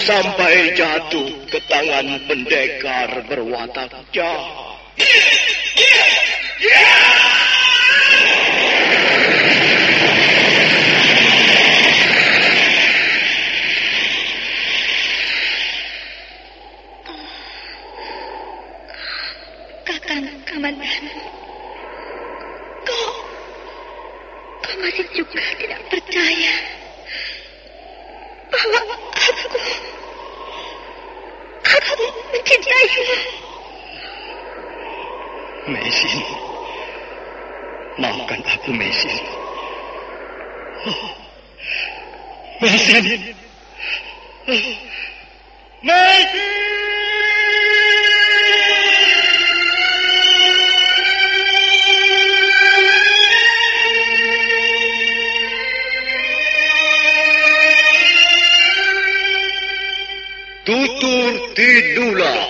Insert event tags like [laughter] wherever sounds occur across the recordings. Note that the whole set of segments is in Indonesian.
sampai jatuh ke tangan pendekar berwatak jahat. Yeah! Yeah! Yeah! Kaman, kau, kau masih juga tidak percaya bahwa aku, aku mencintaimu. Mesin, maafkan aku Mesin. Oh, Oh, Mesin. Tutur Tidula.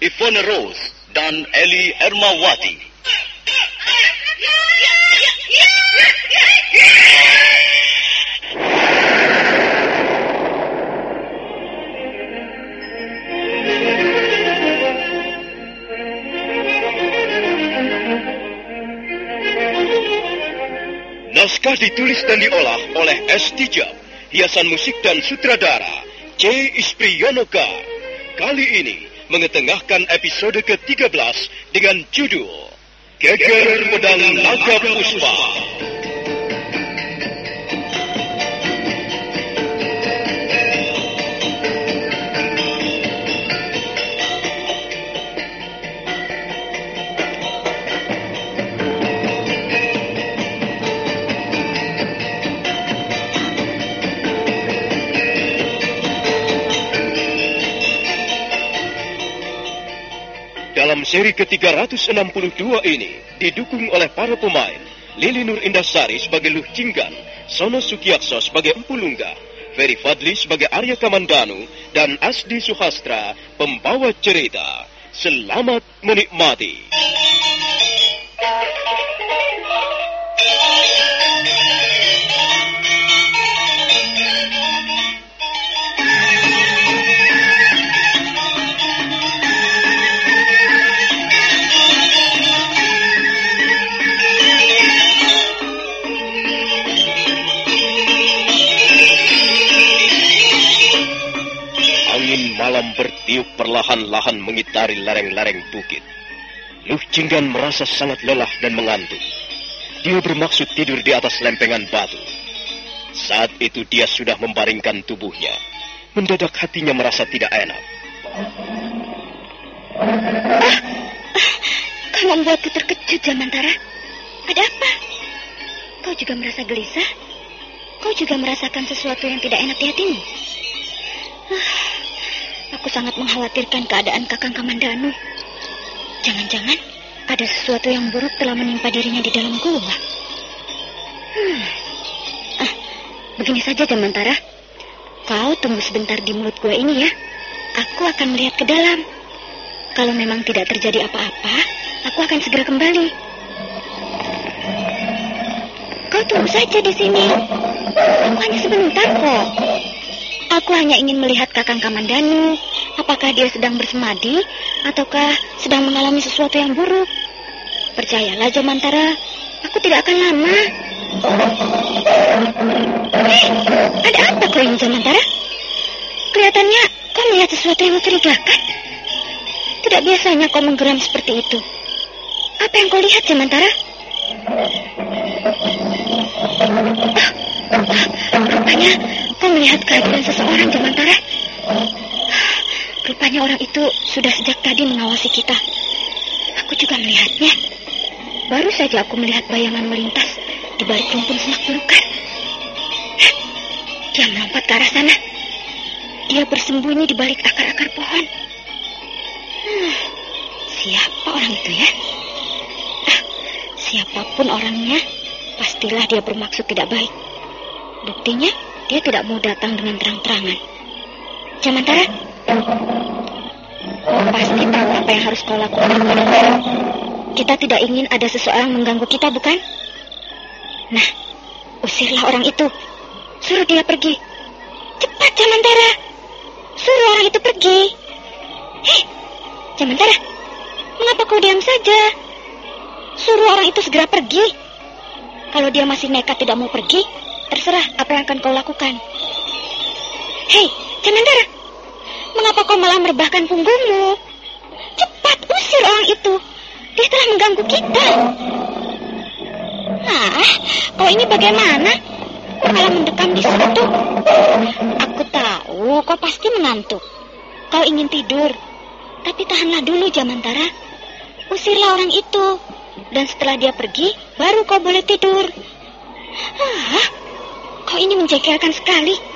Ivone Rose, dan Eli Ermawati. Naskah ditulis dan diolah oleh S. Tijab, hiasan musik dan sutradara C. Ispriyonoka. Kali ini mengetengahkan episode ke-13 dengan judul Geger Pedang Naga Puspa. Seri ke-362 ini didukung oleh para pemain Lili Nur Indasari sebagai Luh Jinggan, Sono Sukiakso sebagai Empu Lungga, Ferry Fadli sebagai Arya Kamandanu, dan Asdi Suhastra pembawa cerita. Selamat menikmati. Bertiup perlahan-lahan mengitari lereng-lereng bukit. Luh Jinggan merasa sangat lelah dan mengantuk. Dia bermaksud tidur di atas lempengan batu. Saat itu dia sudah membaringkan tubuhnya. Mendadak hatinya merasa tidak enak. Ah, kau membuatku terkejut, Jamantara. Ada apa? Kau juga merasa gelisah? Kau juga merasakan sesuatu yang tidak enak di hatimu? Sangat mengkhawatirkan keadaan Kakang Kamandanu. Jangan-jangan ada sesuatu yang buruk telah menimpa dirinya di dalam gua. Hmm. Ah, begini saja Jamantara. Kau tunggu sebentar di mulut gua ini ya. Aku akan melihat ke dalam. Kalau memang tidak terjadi apa-apa, aku akan segera kembali. Kau tunggu saja di sini. Aku hanya sebentar kok. Aku hanya ingin melihat Kakang Kamandanu. Apakah dia sedang bersemadi ataukah sedang mengalami sesuatu yang buruk? Percayalah, Jamantara. Aku tidak akan lama. Eh, ada apa kau ini, Jamantara? Kelihatannya kau melihat sesuatu yang mencurigakan. Tidak biasanya kau menggeram seperti itu. Apa yang kau lihat, Jamantara? Rupanya kau melihat kehadiran seseorang, Jamantara. Rupanya orang itu sudah sejak tadi mengawasi kita. Aku juga melihatnya. Baru saja aku melihat bayangan melintas di balik rumpun semak belukar. Dia melompat ke arah sana. Dia bersembunyi di balik akar-akar pohon. Hmm, siapa orang itu ya? Ah, siapa pun orangnya, pastilah dia bermaksud tidak baik. Buktinya, dia tidak mau datang dengan terang-terangan. Jamantara, kau pasti tahu apa yang harus kau lakukan. Kita tidak ingin ada seseorang mengganggu kita, bukan? Nah, usirlah orang itu. Suruh dia pergi. Cepat, Jamantara. Suruh orang itu pergi. Hei, Jamantara. Mengapa kau diam saja? Suruh orang itu segera pergi. Kalau dia masih nekat tidak mau pergi, terserah apa yang akan kau lakukan. Hei, Jamantara. Mengapa kau malah merebahkan punggungmu? Cepat usir orang itu. Dia telah mengganggu kita. Ah, kau ini bagaimana? Kau malah mendekam di situ. Aku tahu kau pasti mengantuk. Kau ingin tidur. Tapi tahanlah dulu, Jamantara. Usirlah orang itu. Dan setelah dia pergi, baru kau boleh tidur. Ah, kau ini menjengkelkan sekali.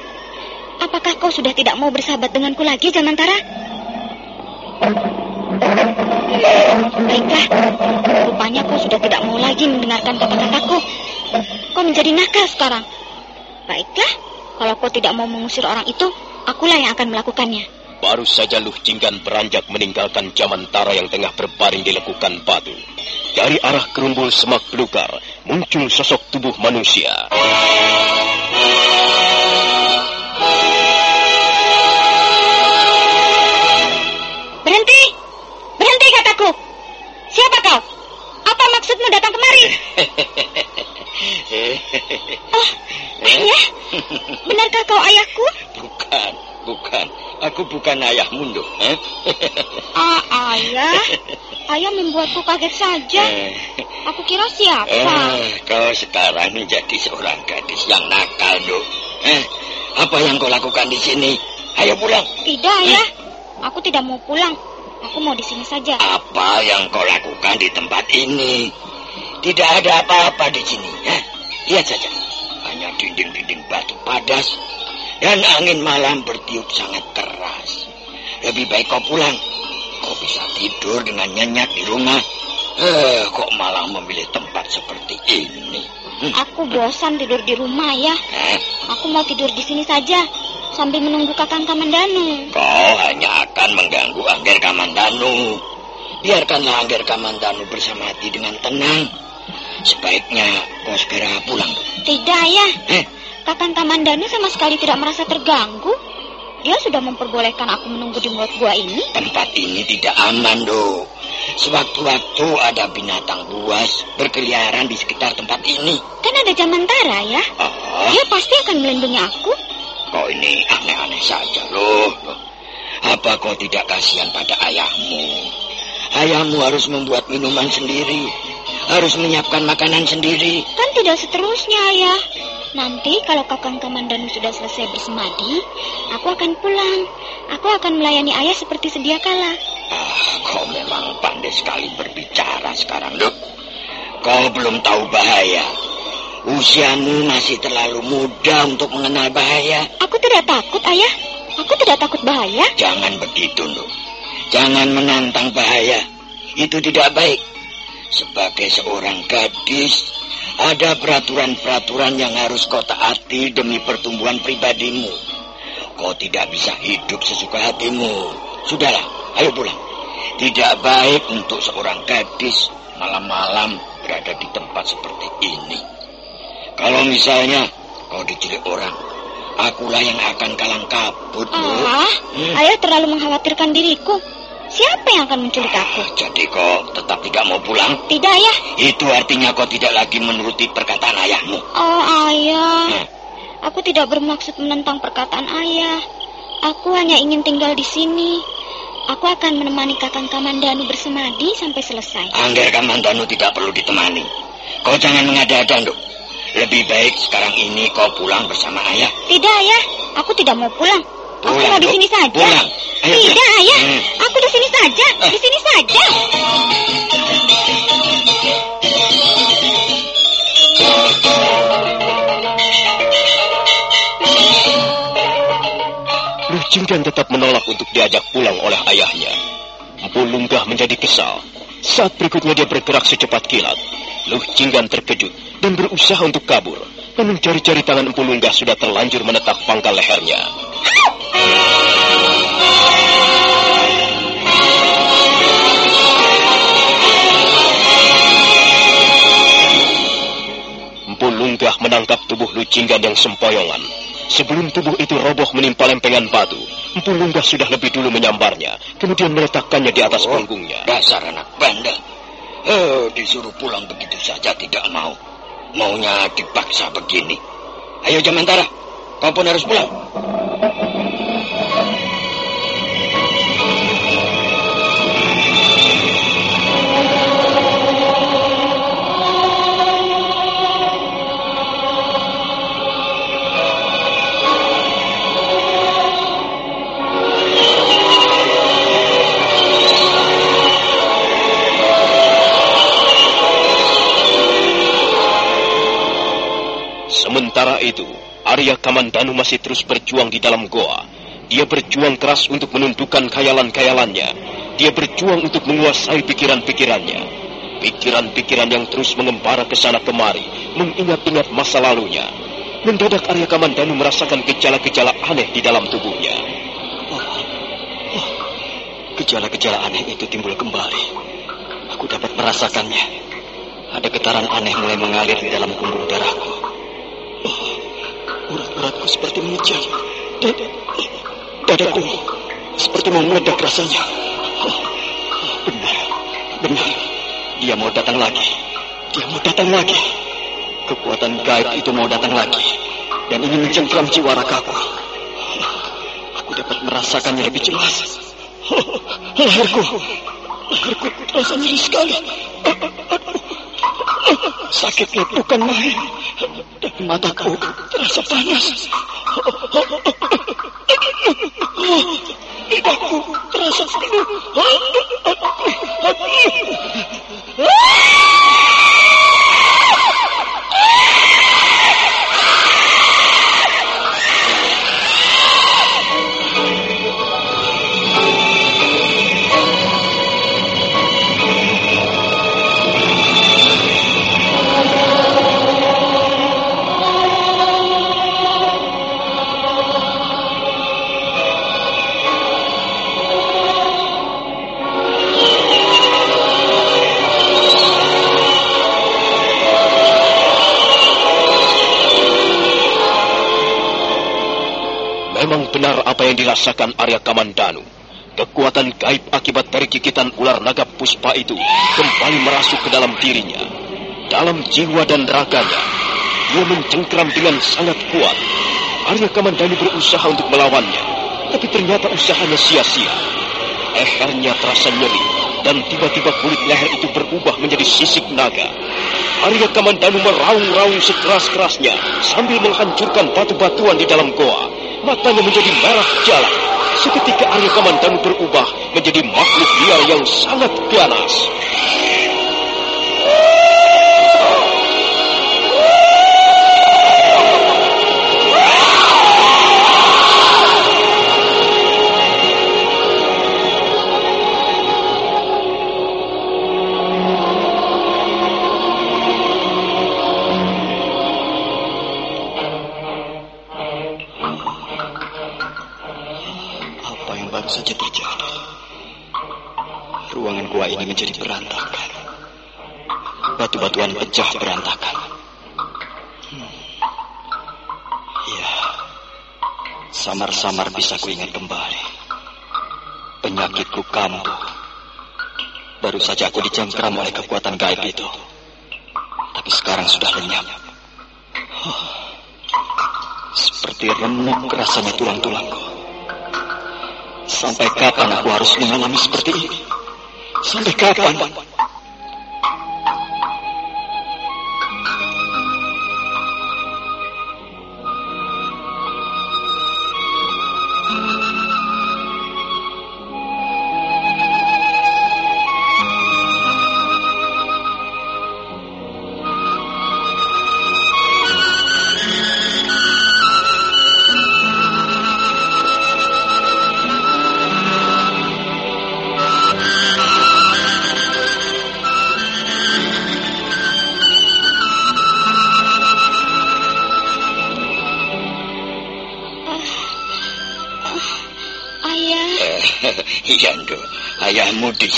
Apakah kau sudah tidak mau bersahabat denganku lagi, Jamantara? Baiklah, rupanya kau sudah tidak mau lagi mendengarkan kata-kataku. Kau menjadi nakal sekarang. Baiklah, kalau kau tidak mau mengusir orang itu, akulah yang akan melakukannya. Baru saja Luh Jinggan beranjak meninggalkan Jamantara yang tengah berbaring di lekukan batu. Dari arah kerumbul semak belukar, muncul sosok tubuh manusia. Bukan ayahmu, Nduk. Eh? [laughs] Ah, ayah? Ayah membuatku kaget saja. Eh, Aku kira siapa? eh, kau sekarang menjadi seorang gadis yang nakal, Nduk. Eh, apa yang kau lakukan di sini? Ayo pulang. Tidak, ayah. Aku tidak mau pulang. Aku mau di sini saja. Apa yang kau lakukan di tempat ini? Tidak ada apa-apa di sini. Eh? Lihat saja. Hanya dinding-dinding batu padas. Dan angin malam bertiup sangat keras. Lebih baik kau pulang. Kau bisa tidur dengan nyenyak di rumah. Eh, kok malah memilih tempat seperti ini? Hmm. Aku bosan tidur di rumah, ya. Eh, Aku mau tidur di sini saja sambil menunggu Kakang Kamandanu. kau hanya akan mengganggu Angger Kamandanu. Biarkanlah Angger Kamandanu bersama hati dengan tenang. Sebaiknya kau segera pulang. Tidak, ayah. Eh, Kakang Kamandanu sama sekali tidak merasa terganggu. Dia sudah memperbolehkan aku menunggu di mulut gua ini. tempat ini tidak aman, Do. Sewaktu-waktu ada binatang buas berkeliaran di sekitar tempat ini. Kan ada Jamantara, ya. Oh, Dia pasti akan melindungi aku. kau ini aneh-aneh saja, loh. Apa kau tidak kasihan pada ayahmu? Ayahmu harus membuat minuman sendiri. Harus menyiapkan makanan sendiri. Kan tidak seterusnya, ayah. Nanti kalau Kakang Kamandanu sudah selesai bersemadi, aku akan pulang. Aku akan melayani ayah seperti sedia kala. Ah, kau memang pandai sekali berbicara sekarang, Dok. Kau belum tahu bahaya. Usiamu masih terlalu muda untuk mengenal bahaya. Aku tidak takut, ayah. Aku tidak takut bahaya. Jangan begitu, Dok. Jangan menantang bahaya. Itu tidak baik. Sebagai seorang gadis, ada peraturan-peraturan yang harus kau taati demi pertumbuhan pribadimu. Kau tidak bisa hidup sesuka hatimu. Sudahlah, ayo pulang. Tidak baik untuk seorang gadis malam-malam berada di tempat seperti ini. Kalau misalnya kau diculik orang, akulah yang akan kalang kabut. Ah, Hmm. ayah terlalu mengkhawatirkan diriku. Siapa yang akan menculik aku? Jadi kau tetap tidak mau pulang? Tidak, ayah. Itu artinya kau tidak lagi menuruti perkataan ayahmu. Oh, ayah. Hmm. Aku tidak bermaksud menentang perkataan ayah. Aku hanya ingin tinggal di sini. Aku akan menemani Kakang Kamandanu bersemadi sampai selesai. Angger Kamandanu tidak perlu ditemani. Kau jangan mengada-ada, Nduk. Lebih baik sekarang ini kau pulang bersama ayah. Tidak, ayah. Aku tidak mau pulang. Pulang, aku di sini saja. Pulang. Ayo, tidak, ayah. Hmm. Aku di sini saja. Di sini saja. Luh Jinggan tetap menolak untuk diajak pulang oleh ayahnya. Empu Lunggah menjadi kesal. Saat berikutnya dia bergerak secepat kilat. Luh Jinggan terkejut dan berusaha untuk kabur. Namun jari-jari tangan Empu Lunggah sudah terlanjur menetak pangkal lehernya. Lunggah menangkap tubuh Lu Jinggan yang sempoyongan. Sebelum tubuh itu roboh menimpa lempengan batu, Empu Lunggah sudah lebih dulu menyambarnya, kemudian meletakkannya di atas punggungnya. Dasar anak bandel. Oh, disuruh pulang begitu saja tidak mau. Maunya dipaksa begini. Ayo Jamantara, kau pun harus pulang. Sementara itu, Arya Kamandanu masih terus berjuang di dalam goa. Dia berjuang keras untuk menundukkan khayalan-khayalannya. Dia berjuang untuk menguasai pikiran-pikirannya. Pikiran-pikiran yang terus mengembara ke sana kemari, mengingat-ingat masa lalunya. Mendadak Arya Kamandanu merasakan gejala-gejala aneh di dalam tubuhnya. Gejala-gejala aneh itu timbul kembali. Aku dapat merasakannya. Ada getaran aneh mulai mengalir di dalam punggung darahku. Urat-uratku seperti. Dada, dadaku seperti mau meledak rasanya. Benar, benar. Dia mau datang lagi. Dia mau datang lagi. Kekuatan gaib itu mau datang lagi. Dan ingin mencengkram jiwa ragaku. Aku dapat merasakannya lebih jelas. Leherku, leherku terasa nyeri sekali. Sakitnya bukan main. Dan mataku terasa panas. Lidahku terasa penuh. Memang dirasakan Arya Kamandanu. Kekuatan gaib akibat dari gigitan ular naga puspa itu kembali merasuk ke dalam dirinya. Dalam jiwa dan raganya, dia mencengkram dengan sangat kuat. Arya Kamandanu berusaha untuk melawannya, tapi ternyata usahanya sia-sia. Lehernya terasa nyeri, dan tiba-tiba kulit leher itu berubah menjadi sisik naga. Arya Kamandanu meraung-raung sekeras-kerasnya sambil menghancurkan batu-batuan di dalam goa. Matanya menjadi merah jala. Seketika Arya Kamandanu berubah menjadi makhluk liar yang sangat ganas. Ruangan gua ini menjadi berantakan. Batu-batuan pecah berantakan. Hmm. Ya, samar-samar bisa kuingat kembali. Penyakitku kambuh. Baru saja aku dicengkram oleh kekuatan gaib itu. Tapi sekarang sudah lenyap. Oh, seperti remuk rasanya tulang-tulangku. Sampai kapan aku harus mengalami seperti ini? Sampai kapan?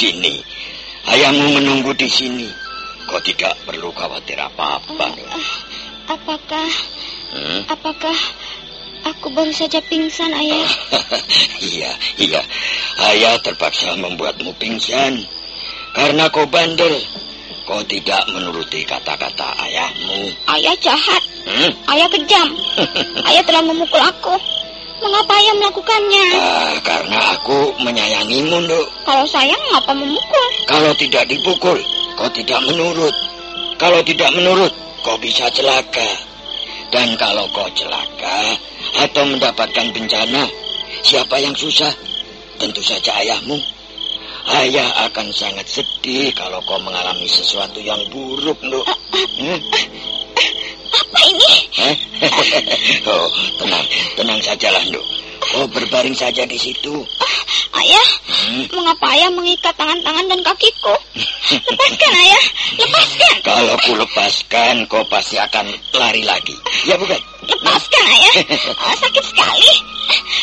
Sini. Ayahmu menunggu di sini. Kau tidak perlu khawatir apa-apa, Ndo. Apakah hmm? apakah aku baru saja pingsan, Ayah? [laughs] iya, iya. Ayah terpaksa membuatmu pingsan karena kau bandel. Kau tidak menuruti kata-kata ayahmu. Ayah jahat. Hmm? Ayah kejam. [laughs] ayah telah memukul aku. Mengapa ayah melakukannya? Ah, karena aku menyayangimu, Nduk. Kalau sayang, mengapa memukul? Kalau tidak dipukul, kau tidak menurut. Kalau tidak menurut, kau bisa celaka. Dan kalau kau celaka atau mendapatkan bencana, siapa yang susah? Tentu saja ayahmu. Ayah akan sangat sedih kalau kau mengalami sesuatu yang buruk, Nduk. Hmm? Apa ini? [laughs] oh, tenang, tenang sajalah, Nduk. Oh, berbaring saja di situ. Uh, ayah, hmm? mengapa ayah mengikat tangan-tangan dan kakiku? Lepaskan, [laughs] ayah. Lepaskan. Kalau ku lepaskan, kau pasti akan lari lagi. Ya, bukan? Lepaskan, ayah. Uh, sakit sekali.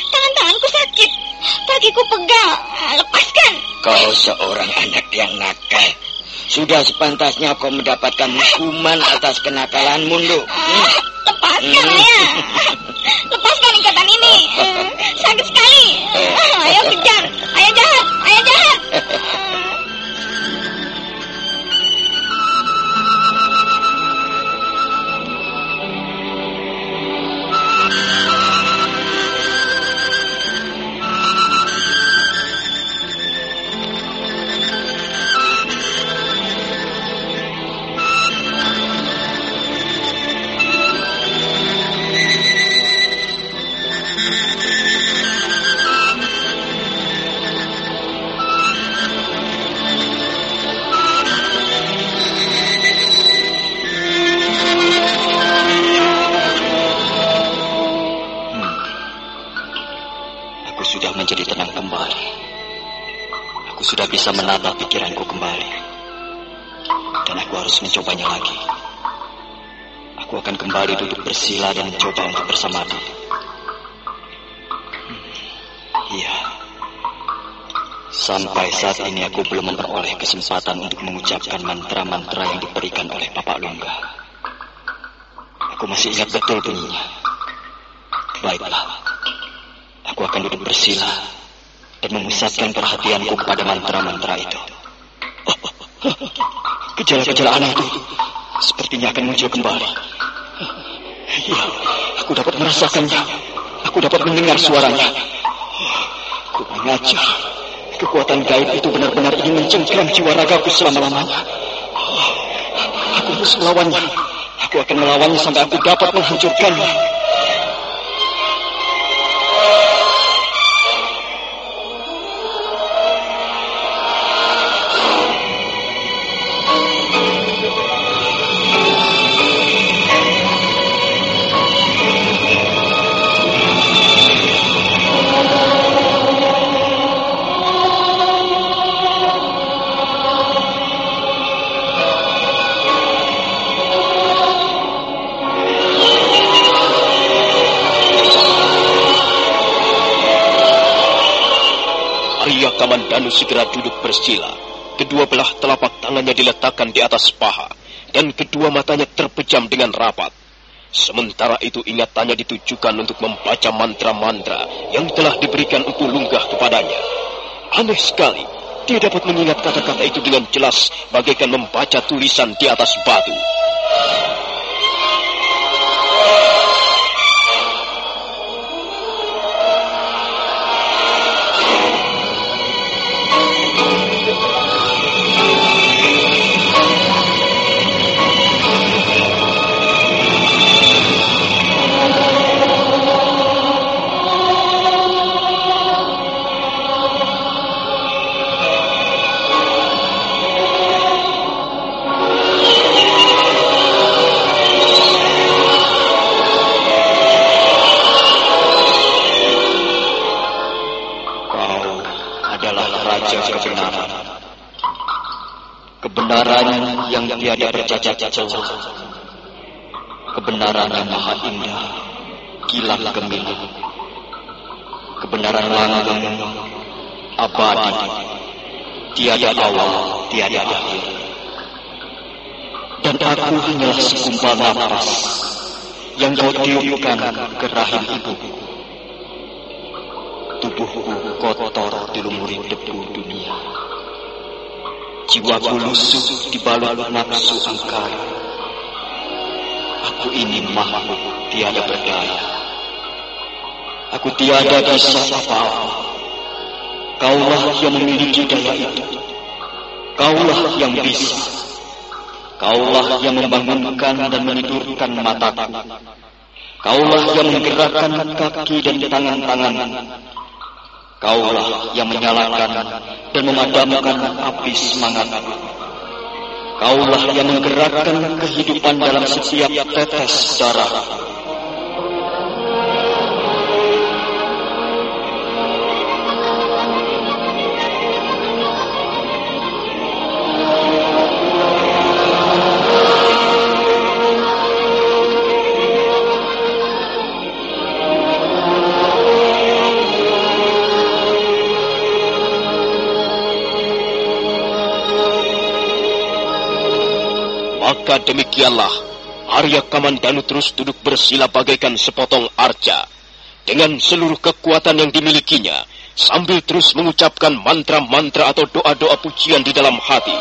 Tangan-tanganku sakit. Kakiku pegal. Uh, lepaskan. Kau seorang anak yang nakal. Sudah sepantasnya kau mendapatkan hukuman atas kenakalanmu, Nduk. Hmm? Lepaskan, hmm. ayah. Lepaskan ikatan ini. Sakit sekali. Ayah kejam. Ayah jahat. Ayah jahat. bisa [laughs] dan mencoba untuk bersama Hmm, iya. Sampai saat ini aku belum memperoleh kesempatan untuk mengucapkan mantra-mantra yang diberikan oleh Bapak Lungga. Aku masih ingat betul bunyinya. Baiklah. Aku akan duduk bersila dan memusatkan perhatianku kepada mantra-mantra itu. [laughs] Gejala-gejala itu sepertinya akan muncul kembali. Ya, aku dapat merasakannya. Aku dapat mendengar suaranya. Aku mengajar. Kekuatan gaib itu benar-benar ingin mencengkram jiwa ragaku selama-lamanya. Aku harus melawannya. Aku akan melawannya sampai aku dapat menghancurkannya. Segera duduk bersila. Kedua belah telapak tangannya diletakkan di atas paha, dan kedua matanya terpejam dengan rapat. Sementara itu ingatannya ditujukan untuk membaca mantra-mantra yang telah diberikan Empu Lunggah kepadanya. Aneh sekali, dia dapat mengingat kata-kata itu dengan jelas bagaikan membaca tulisan di atas batu. Jauh. Kebenaran yang maha indah, kilat gemilang. Kebenaran langgeng, abadi, tiada awal, tiada akhir. Dan aku hanyalah segumpal napas yang kau tiupkan ke rahim ibuku. Tubuhku kotor dilumuri debu dunia. Jiwaku lusuh dibalut nafsu angkara. Aku ini makhluk tiada berdaya. Aku tiada bisa apa-apa. Kaulah yang memiliki daya itu. Kaulah yang bisa. Kaulah yang membangunkan dan menidurkan mataku. Kaulah yang menggerakkan kaki dan tangan-tangan. Kaulah yang menyalakan dan memadamkan api semangatku. Kaulah yang menggerakkan kehidupan dalam setiap tetes darah. Maka demikianlah Arya Kamandanu terus duduk bersila bagaikan sepotong arca dengan seluruh kekuatan yang dimilikinya sambil terus mengucapkan mantra-mantra atau doa-doa pujian di dalam hati.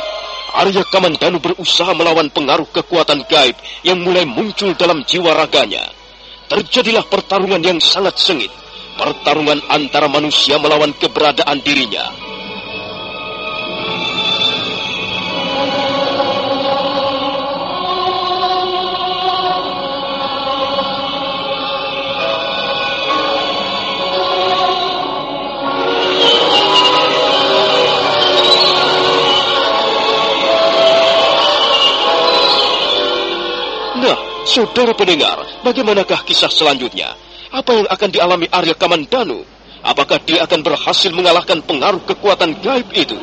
Arya Kamandanu berusaha melawan pengaruh kekuatan gaib yang mulai muncul dalam jiwa raganya. Terjadilah pertarungan yang sangat sengit, pertarungan antara manusia melawan keberadaan dirinya. Saudara pendengar, bagaimanakah kisah selanjutnya? Apa yang akan dialami Arya Kamandanu? Apakah dia akan berhasil mengalahkan pengaruh kekuatan gaib itu?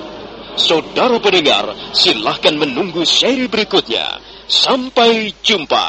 Saudara pendengar, silahkan menunggu seri berikutnya. Sampai jumpa.